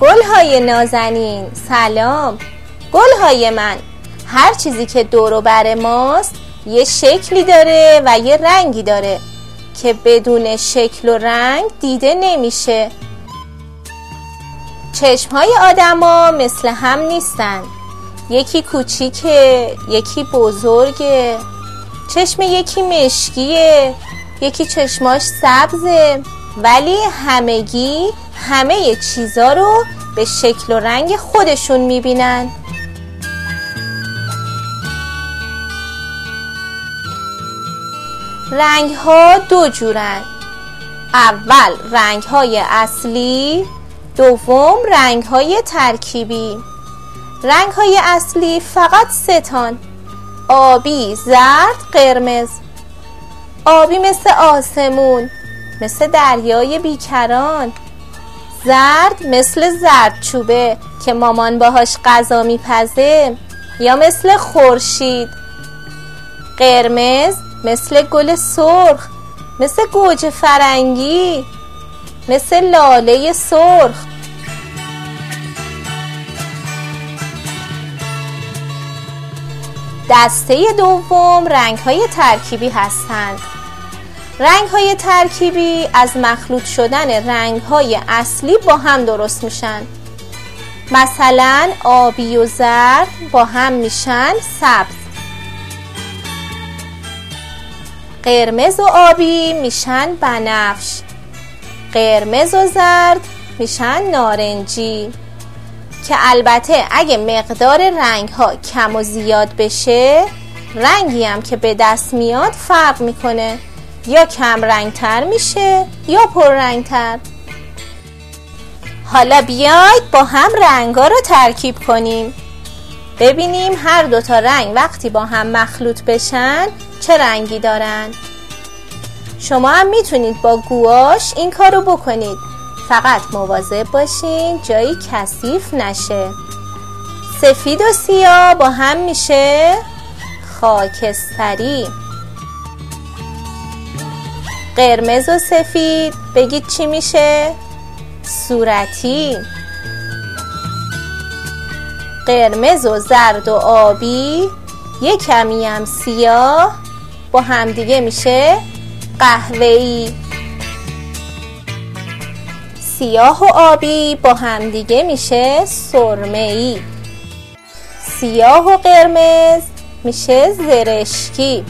گلهای نازنین سلام. گلهای من هر چیزی که دور بر ماست یه شکلی داره و یه رنگی داره که بدون شکل و رنگ دیده نمیشه. چشم های آدما مثل هم نیستن. یکی کوچیکه یکی بزرگه. چشم یکی مشکیه یکی چشماش سبزه. ولی همگی همه چیزا رو به شکل و رنگ خودشون می‌بینن. رنگ ها دو جورن. اول رنگ های اصلی دوم رنگ های ترکیبی. رنگ های اصلی فقط ستان آبی، زرد، قرمز. آبی مثل آسمون. مثل دریای بیکران. زرد مثل زرد چوبه که مامان باهاش غذا میپزه یا مثل خورشید. قرمز مثل گل سرخ مثل گوجه فرنگی مثل لاله سرخ. دسته دوم رنگ های ترکیبی هستند. رنگ های ترکیبی از مخلوط شدن رنگ های اصلی با هم درست میشن. مثلا آبی و زرد با هم میشن سبز. قرمز و آبی میشن بنفش. قرمز و زرد میشن نارنجی. که البته اگه مقدار رنگ ها کم و زیاد بشه رنگی هم که به دست میاد فرق می‌کنه. یا کم رنگ تر میشه یا پر رنگ تر حالا بیاید با هم رنگا رو ترکیب کنیم. ببینیم هر دوتا رنگ وقتی با هم مخلوط بشن چه رنگی دارن. شما هم می‌تونید با گواش این کار رو بکنید. فقط مواظب باشین جایی کثیف نشه. سفید و سیاه با هم میشه خاکستری. قرمز و سفید. بگید چی میشه؟ صورتی. قرمز و زرد و آبی. یه کمی هم سیاه. با همدیگه میشه قهوه‌ای. سیاه و آبی با همدیگه میشه سرمه‌ای. سیاه و قرمز میشه زرشکی.